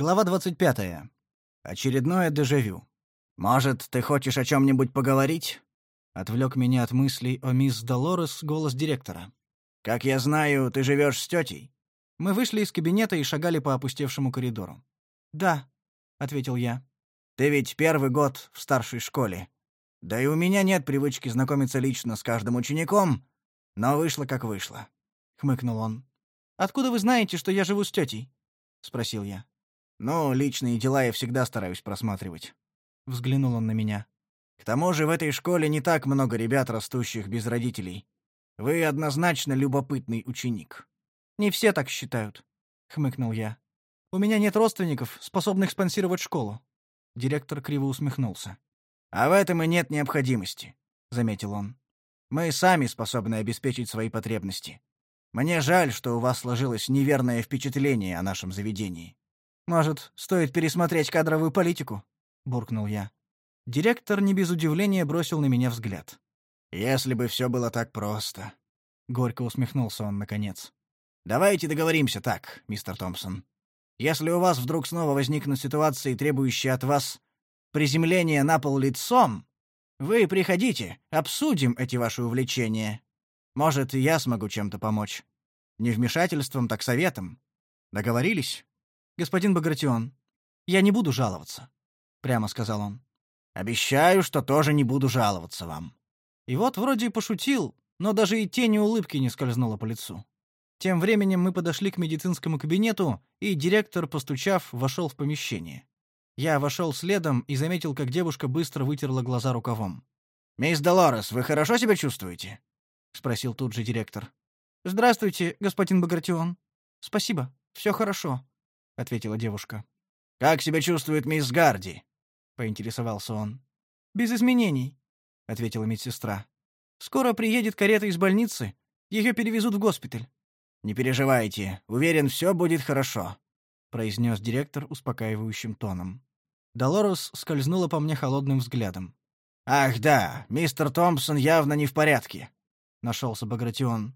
Глава 25. Очередное дежавю. «Может, ты хочешь о чем-нибудь поговорить?» Отвлек меня от мыслей о мисс Долорес голос директора. «Как я знаю, ты живешь с тетей?» Мы вышли из кабинета и шагали по опустевшему коридору. «Да», — ответил я. «Ты ведь первый год в старшей школе. Да и у меня нет привычки знакомиться лично с каждым учеником, но вышло как вышло», — хмыкнул он. «Откуда вы знаете, что я живу с тетей?» — спросил я. «Ну, личные дела я всегда стараюсь просматривать». Взглянул он на меня. «К тому же в этой школе не так много ребят, растущих без родителей. Вы однозначно любопытный ученик». «Не все так считают», — хмыкнул я. «У меня нет родственников, способных спонсировать школу». Директор криво усмехнулся. «А в этом и нет необходимости», — заметил он. «Мы сами способны обеспечить свои потребности. Мне жаль, что у вас сложилось неверное впечатление о нашем заведении. Может, стоит пересмотреть кадровую политику?» — буркнул я. Директор не без удивления бросил на меня взгляд. «Если бы все было так просто», — горько усмехнулся он наконец. «Давайте договоримся так, мистер Томпсон. Если у вас вдруг снова возникнут ситуации, требующие от вас приземления на пол лицом, вы приходите, обсудим эти ваши увлечения. Может, и я смогу чем-то помочь. Не вмешательством, так советом. Договорились? Господин Багратион, я не буду жаловаться, прямо сказал он. Обещаю, что тоже не буду жаловаться вам. И вот вроде и пошутил, но даже и тени улыбки не скользнула по лицу. Тем временем мы подошли к медицинскому кабинету, и директор, постучав, вошел в помещение. Я вошел следом и заметил, как девушка быстро вытерла глаза рукавом. «Мисс Долорес, вы хорошо себя чувствуете?» — спросил тут же директор. «Здравствуйте, господин Багратион. Спасибо, все хорошо», — ответила девушка. «Как себя чувствует мисс Гарди?» — поинтересовался он. «Без изменений», — ответила медсестра. «Скоро приедет карета из больницы. Ее перевезут в госпиталь». «Не переживайте. Уверен, все будет хорошо», — произнес директор успокаивающим тоном. Долорес скользнула по мне холодным взглядом. «Ах да, мистер Томпсон явно не в порядке. — нашелся Багратион.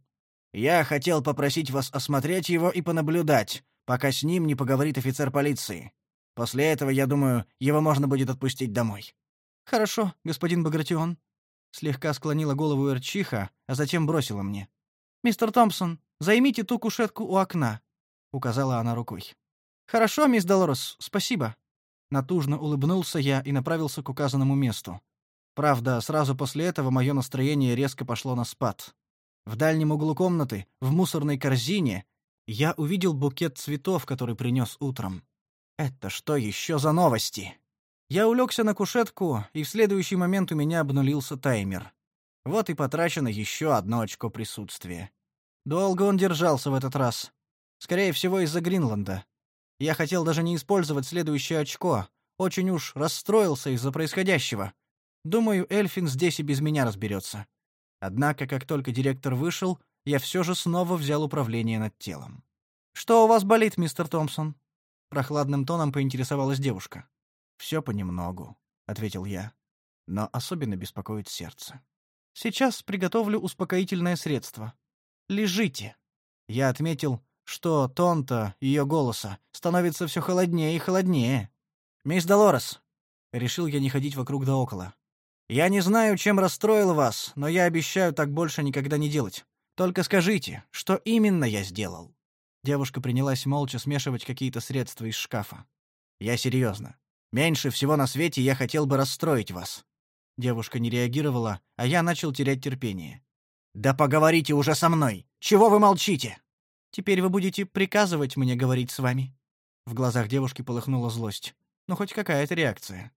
«Я хотел попросить вас осмотреть его и понаблюдать, пока с ним не поговорит офицер полиции. После этого, я думаю, его можно будет отпустить домой». «Хорошо, господин Багратион», — слегка склонила голову Эрчиха, а затем бросила мне. «Мистер Томпсон, займите ту кушетку у окна», — указала она рукой. «Хорошо, мисс Долорес, спасибо». Натужно улыбнулся я и направился к указанному месту. Правда, сразу после этого мое настроение резко пошло на спад. В дальнем углу комнаты, в мусорной корзине, я увидел букет цветов, который принес утром. Это что еще за новости? Я улегся на кушетку, и в следующий момент у меня обнулился таймер. Вот и потрачено еще одно очко присутствия. Долго он держался в этот раз. Скорее всего, из-за Гринланда. Я хотел даже не использовать следующее очко. Очень уж расстроился из-за происходящего. Думаю, Эльфин здесь и без меня разберется. Однако, как только директор вышел, я все же снова взял управление над телом. «Что у вас болит, мистер Томпсон?» Прохладным тоном поинтересовалась девушка. «Все понемногу», — ответил я. «Но особенно беспокоит сердце. Сейчас приготовлю успокоительное средство. Лежите». Я отметил, что тон-то ее голоса становится все холоднее и холоднее. «Мисс Долорес», — решил я не ходить вокруг да около, я не знаю, чем расстроил вас, но я обещаю так больше никогда не делать. Только скажите, что именно я сделал?» Девушка принялась молча смешивать какие-то средства из шкафа. «Я серьезно. Меньше всего на свете я хотел бы расстроить вас». Девушка не реагировала, а я начал терять терпение. «Да поговорите уже со мной! Чего вы молчите?» «Теперь вы будете приказывать мне говорить с вами». В глазах девушки полыхнула злость. Ну, хоть какая-то реакция.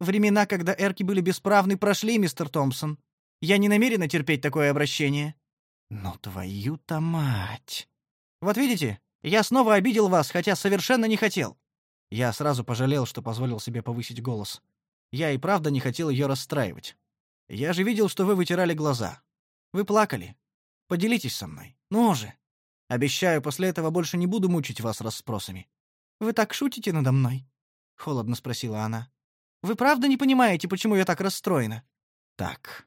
Времена, когда эрки были бесправны, прошли, мистер Томпсон. Я не намерена терпеть такое обращение. Ну твою-то мать. Вот видите, я снова обидел вас, хотя совершенно не хотел. Я сразу пожалел, что позволил себе повысить голос. Я и правда не хотел ее расстраивать. Я же видел, что вы вытирали глаза. Вы плакали. Поделитесь со мной. Ну же. Обещаю, после этого больше не буду мучить вас расспросами. Вы так шутите надо мной? холодно спросила она. Вы правда не понимаете, почему я так расстроена? Так.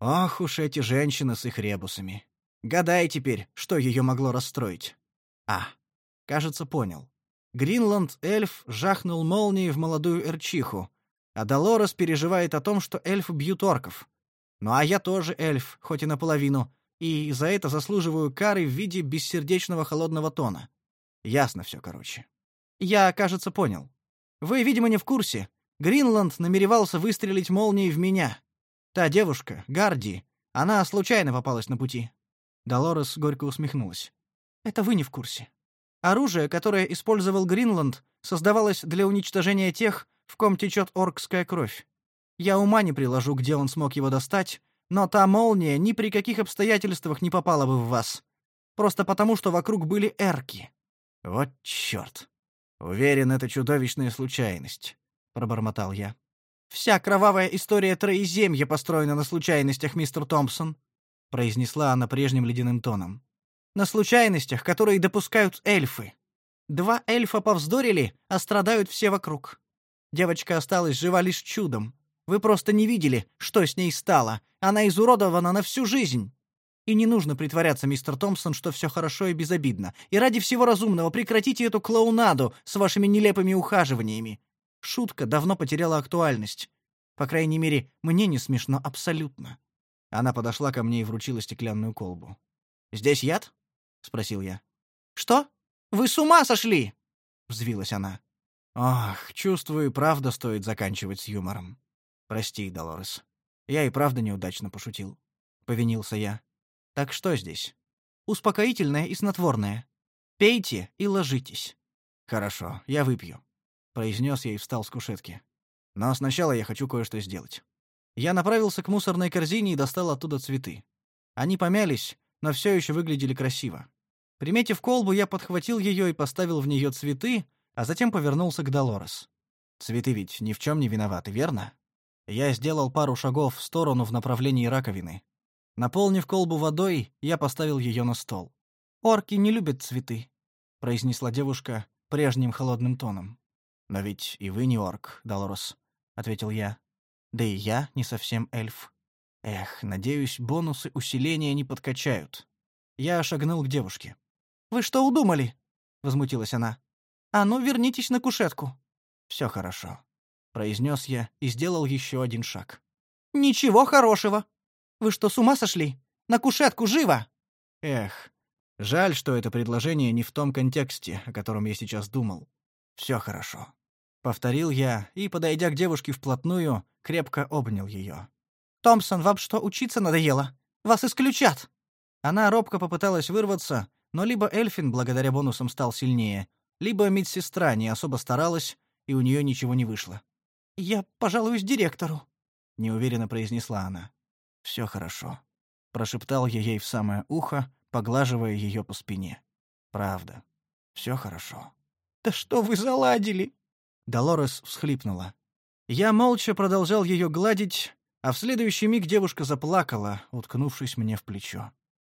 Ох уж эти женщины с их ребусами. Гадай теперь, что ее могло расстроить. А, кажется, понял. Гринланд-эльф жахнул молнией в молодую эрчиху, а Долорес переживает о том, что эльфы бьют орков. Ну а я тоже эльф, хоть и наполовину, и за это заслуживаю кары в виде бессердечного холодного тона. Ясно все, короче. Я, кажется, понял. Вы, видимо, не в курсе. Гринланд намеревался выстрелить молнией в меня. Та девушка, Гарди, она случайно попалась на пути. Долорес горько усмехнулась. Это вы не в курсе. Оружие, которое использовал Гринланд, создавалось для уничтожения тех, в ком течет оркская кровь. Я ума не приложу, где он смог его достать, но та молния ни при каких обстоятельствах не попала бы в вас. Просто потому, что вокруг были эрки. Вот чёрт. Уверен, это чудовищная случайность, пробормотал я. Вся кровавая история Троеземья построена на случайностях, мистер Томпсон, произнесла она прежним ледяным тоном. На случайностях, которые допускают эльфы. Два эльфа повздорили, а страдают все вокруг. Девочка осталась жива лишь чудом. Вы просто не видели, что с ней стало. Она изуродована на всю жизнь. И не нужно притворяться, мистер Томпсон, что все хорошо и безобидно. И ради всего разумного прекратите эту клоунаду с вашими нелепыми ухаживаниями. Шутка давно потеряла актуальность. По крайней мере, мне не смешно абсолютно. Она подошла ко мне и вручила стеклянную колбу. «Здесь яд?» — спросил я. «Что? Вы с ума сошли?» — взвилась она. «Ах, чувствую, правда стоит заканчивать с юмором. Прости, Долорес. Я и правда неудачно пошутил. Повинился я. Так что здесь? Успокоительное и снотворное. Пейте и ложитесь. Хорошо, я выпью, произнес я и встал с кушетки. Но сначала я хочу кое-что сделать. Я направился к мусорной корзине и достал оттуда цветы. Они помялись, но все еще выглядели красиво. Приметив колбу, я подхватил ее и поставил в нее цветы, а затем повернулся к Долорес. Цветы ведь ни в чем не виноваты, верно? Я сделал пару шагов в сторону в направлении раковины. Наполнив колбу водой, я поставил ее на стол. «Орки не любят цветы», — произнесла девушка прежним холодным тоном. «Но ведь и вы не орк, Долорес», — ответил я. «Да и я не совсем эльф. Эх, надеюсь, бонусы усиления не подкачают». Я шагнул к девушке. «Вы что удумали?» — возмутилась она. «А ну, вернитесь на кушетку». «Все хорошо произнес я и сделал еще один шаг. Ничего хорошего. Вы что, с ума сошли? На кушетку живо. Эх, жаль, что это предложение не в том контексте, о котором я сейчас думал. Все хорошо, повторил я и, подойдя к девушке вплотную, крепко обнял ее. Томпсон, вам что, учиться надоело? Вас исключат. Она робко попыталась вырваться, но либо Эльфин благодаря бонусам стал сильнее, либо медсестра не особо старалась, и у нее ничего не вышло. «Я пожалуюсь директору», — неуверенно произнесла она. «Все хорошо», — прошептал я ей в самое ухо, поглаживая ее по спине. «Правда. Все хорошо». «Да что вы заладили?» Долорес всхлипнула. Я молча продолжал ее гладить, а в следующий миг девушка заплакала, уткнувшись мне в плечо.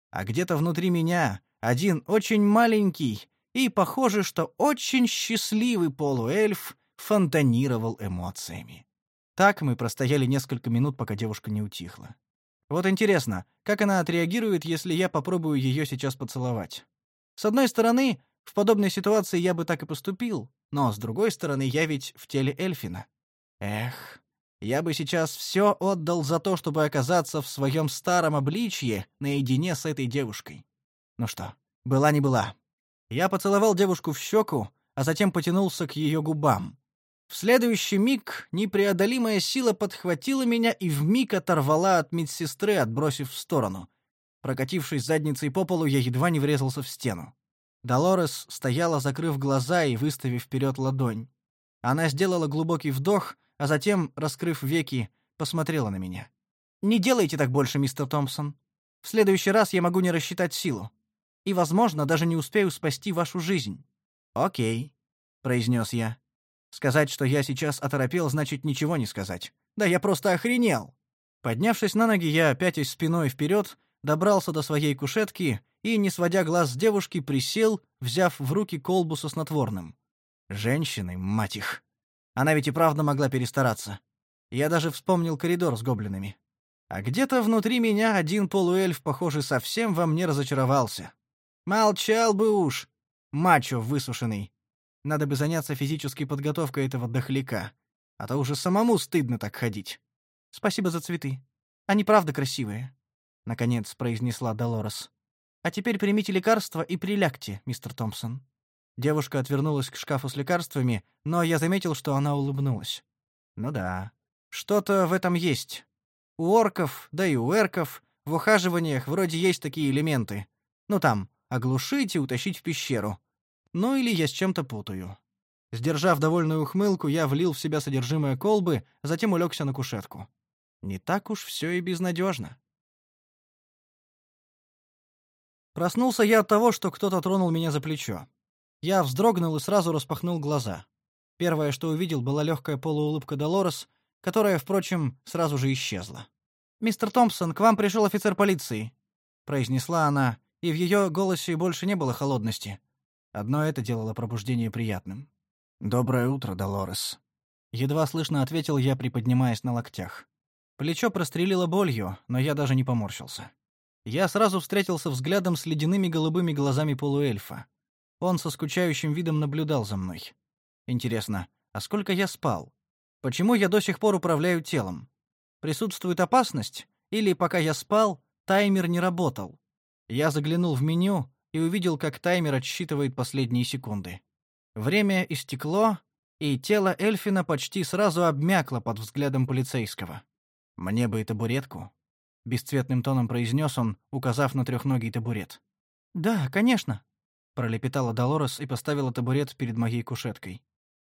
А где-то внутри меня один очень маленький и, похоже, что очень счастливый полуэльф фонтанировал эмоциями. Так мы простояли несколько минут, пока девушка не утихла. Вот интересно, как она отреагирует, если я попробую ее сейчас поцеловать? С одной стороны, в подобной ситуации я бы так и поступил, но с другой стороны, я ведь в теле Эльфина. Эх, я бы сейчас все отдал за то, чтобы оказаться в своем старом обличье наедине с этой девушкой. Ну что, была не была. Я поцеловал девушку в щеку, а затем потянулся к ее губам. В следующий миг непреодолимая сила подхватила меня и вмиг оторвала от медсестры, отбросив в сторону. Прокатившись задницей по полу, я едва не врезался в стену. Долорес стояла, закрыв глаза и выставив вперед ладонь. Она сделала глубокий вдох, а затем, раскрыв веки, посмотрела на меня. «Не делайте так больше, мистер Томпсон. В следующий раз я могу не рассчитать силу. И, возможно, даже не успею спасти вашу жизнь». «Окей», — произнес я. Сказать, что я сейчас оторопел, значит ничего не сказать. Да я просто охренел. Поднявшись на ноги, я, пятясь спиной вперед, добрался до своей кушетки и, не сводя глаз с девушки, присел, взяв в руки колбу со снотворным. Женщины, мать их. Она ведь и правда могла перестараться. Я даже вспомнил коридор с гоблинами. А где-то внутри меня один полуэльф, похоже, совсем во мне разочаровался. Молчал бы уж, мачо высушенный. Надо бы заняться физической подготовкой этого дохляка. А то уже самому стыдно так ходить. Спасибо за цветы. Они правда красивые, — наконец произнесла Долорес. А теперь примите лекарство и прилягте, мистер Томпсон. Девушка отвернулась к шкафу с лекарствами, но я заметил, что она улыбнулась. Ну да, что-то в этом есть. У орков, да и у эрков, в ухаживаниях вроде есть такие элементы. Ну там, оглушить и утащить в пещеру. Ну или я с чем-то путаю. Сдержав довольную ухмылку, я влил в себя содержимое колбы, затем улегся на кушетку. Не так уж все и безнадежно. Проснулся я от того, что кто-то тронул меня за плечо. Я вздрогнул и сразу распахнул глаза. Первое, что увидел, была легкая полуулыбка Долорес, которая, впрочем, сразу же исчезла. «Мистер Томпсон, к вам пришел офицер полиции», — произнесла она, и в ее голосе больше не было холодности. Одно это делало пробуждение приятным. «Доброе утро, Долорес». Едва слышно ответил я, приподнимаясь на локтях. Плечо прострелило болью, но я даже не поморщился. Я сразу встретился взглядом с ледяными голубыми глазами полуэльфа. Он со скучающим видом наблюдал за мной. Интересно, а сколько я спал? Почему я до сих пор управляю телом? Присутствует опасность? Или пока я спал, таймер не работал? Я заглянул в меню и увидел, как таймер отсчитывает последние секунды. Время истекло, и тело Эльфина почти сразу обмякло под взглядом полицейского. «Мне бы и табуретку», — бесцветным тоном произнес он, указав на трехногий табурет. «Да, конечно», — пролепетала Долорес и поставила табурет перед моей кушеткой.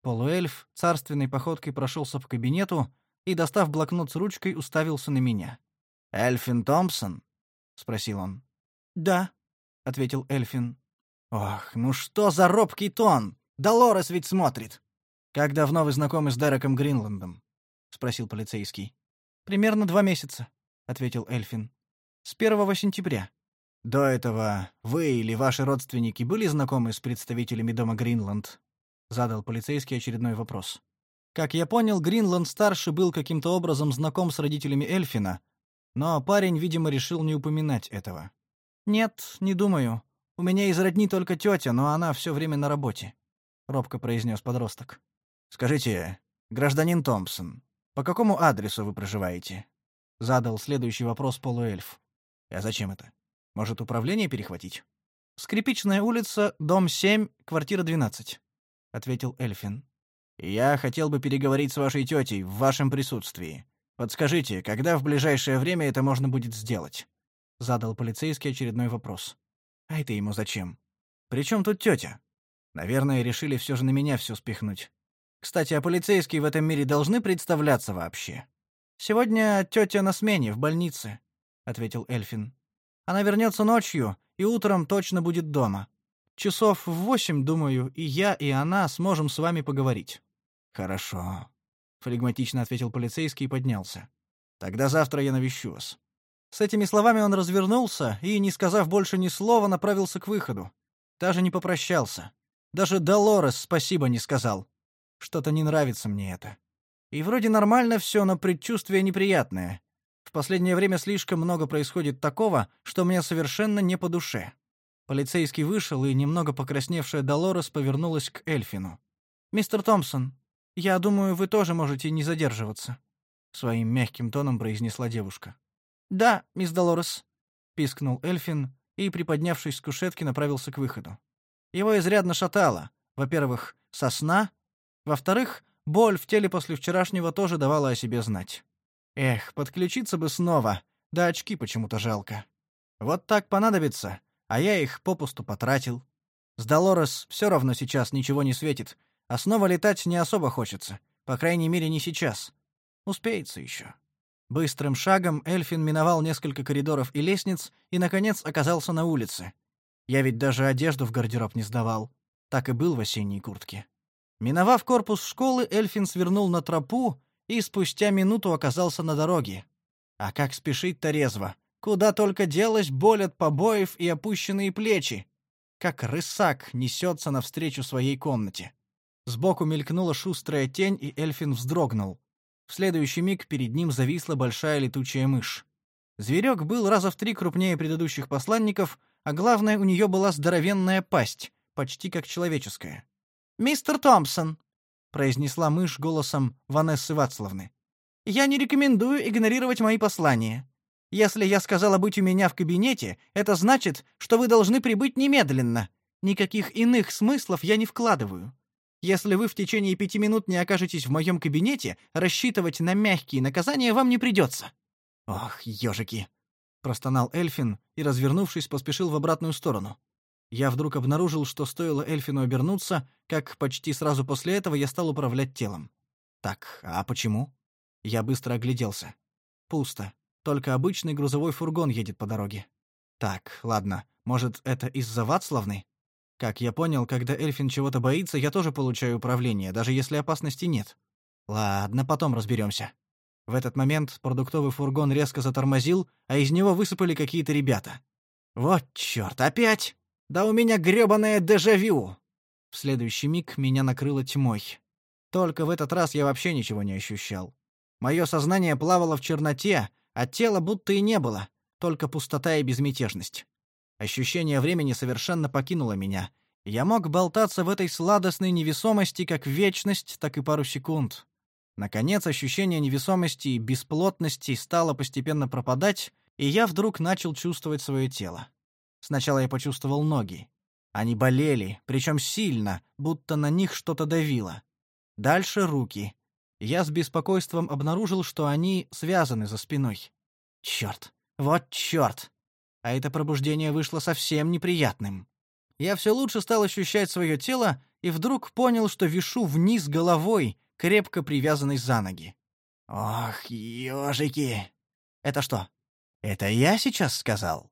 Полуэльф царственной походкой прошелся по кабинету и, достав блокнот с ручкой, уставился на меня. «Эльфин Томпсон?» — спросил он. «Да», — ответил Эльфин. «Ох, ну что за робкий тон! Долорес ведь смотрит. Как давно вы знакомы с Дереком Гринландом? спросил полицейский. Примерно два месяца, ответил Эльфин. С первого сентября. До этого вы или ваши родственники были знакомы с представителями дома Гринланд? задал полицейский очередной вопрос. Как я понял, Гринланд старший был каким-то образом знаком с родителями Эльфина, но парень, видимо, решил не упоминать этого. Нет, не думаю. У меня из родни только тетя, но она все время на работе робко произнес подросток. Скажите, гражданин Томпсон, по какому адресу вы проживаете? Задал следующий вопрос полуэльф. А зачем это? Может, управление перехватить? Скрипичная улица, дом 7, квартира 12, ответил Эльфин. Я хотел бы переговорить с вашей тетей в вашем присутствии. Подскажите, когда в ближайшее время это можно будет сделать? задал полицейский очередной вопрос. А это ему зачем? Причем тут тетя? Наверное, решили все же на меня все спихнуть. Кстати, а полицейские в этом мире должны представляться вообще? Сегодня тетя на смене в больнице, ответил Эльфин. Она вернется ночью и утром точно будет дома. Часов в восемь, думаю, и я, и она сможем с вами поговорить. Хорошо, флегматично ответил полицейский и поднялся. Тогда завтра я навещу вас. С этими словами он развернулся и, не сказав больше ни слова, направился к выходу. Даже не попрощался. Даже Долорес спасибо не сказал. Что-то не нравится мне это. И вроде нормально все, но предчувствие неприятное. В последнее время слишком много происходит такого, что мне совершенно не по душе. Полицейский вышел, и немного покрасневшая Долорес повернулась к Эльфину. «Мистер Томпсон, я думаю, вы тоже можете не задерживаться», — своим мягким тоном произнесла девушка. «Да, мисс Долорес», — пискнул Эльфин и, приподнявшись с кушетки, направился к выходу. Его изрядно шатало. Во-первых, сосна. Во-вторых, боль в теле после вчерашнего тоже давала о себе знать. Эх, подключиться бы снова. Да очки почему-то жалко. Вот так понадобится, а я их попусту потратил. С Долорес все равно сейчас ничего не светит, а снова летать не особо хочется. По крайней мере, не сейчас. Успеется еще. Быстрым шагом Эльфин миновал несколько коридоров и лестниц и, наконец, оказался на улице. Я ведь даже одежду в гардероб не сдавал. Так и был в осенней куртке. Миновав корпус школы, Эльфин свернул на тропу и спустя минуту оказался на дороге. А как спешить-то резво. Куда только делась боль от побоев и опущенные плечи. Как рысак несется навстречу своей комнате. Сбоку мелькнула шустрая тень, и Эльфин вздрогнул. В следующий миг перед ним зависла большая летучая мышь. Зверек был раза в три крупнее предыдущих посланников — а главное, у нее была здоровенная пасть, почти как человеческая. «Мистер Томпсон», — произнесла мышь голосом Ванессы Вацлавны, — «я не рекомендую игнорировать мои послания. Если я сказала быть у меня в кабинете, это значит, что вы должны прибыть немедленно. Никаких иных смыслов я не вкладываю. Если вы в течение пяти минут не окажетесь в моем кабинете, рассчитывать на мягкие наказания вам не придется». «Ох, ежики!» — простонал Эльфин и, развернувшись, поспешил в обратную сторону. Я вдруг обнаружил, что стоило Эльфину обернуться, как почти сразу после этого я стал управлять телом. Так, а почему? Я быстро огляделся. Пусто. Только обычный грузовой фургон едет по дороге. Так, ладно, может, это из-за Вацлавны? Как я понял, когда Эльфин чего-то боится, я тоже получаю управление, даже если опасности нет. Ладно, потом разберемся. В этот момент продуктовый фургон резко затормозил, а из него высыпали какие-то ребята. Вот чёрт, опять! Да у меня грёбаное дежавю! В следующий миг меня накрыло тьмой. Только в этот раз я вообще ничего не ощущал. Мое сознание плавало в черноте, а тела будто и не было, только пустота и безмятежность. Ощущение времени совершенно покинуло меня. Я мог болтаться в этой сладостной невесомости как вечность, так и пару секунд. Наконец, ощущение невесомости и бесплотности стало постепенно пропадать, и я вдруг начал чувствовать свое тело. Сначала я почувствовал ноги. Они болели, причем сильно, будто на них что-то давило. Дальше руки. Я с беспокойством обнаружил, что они связаны за спиной. Черт, вот черт! А это пробуждение вышло совсем неприятным. Я все лучше стал ощущать свое тело и вдруг понял, что вишу вниз головой, крепко привязанный за ноги. «Ох, ежики!» «Это что, это я сейчас сказал?»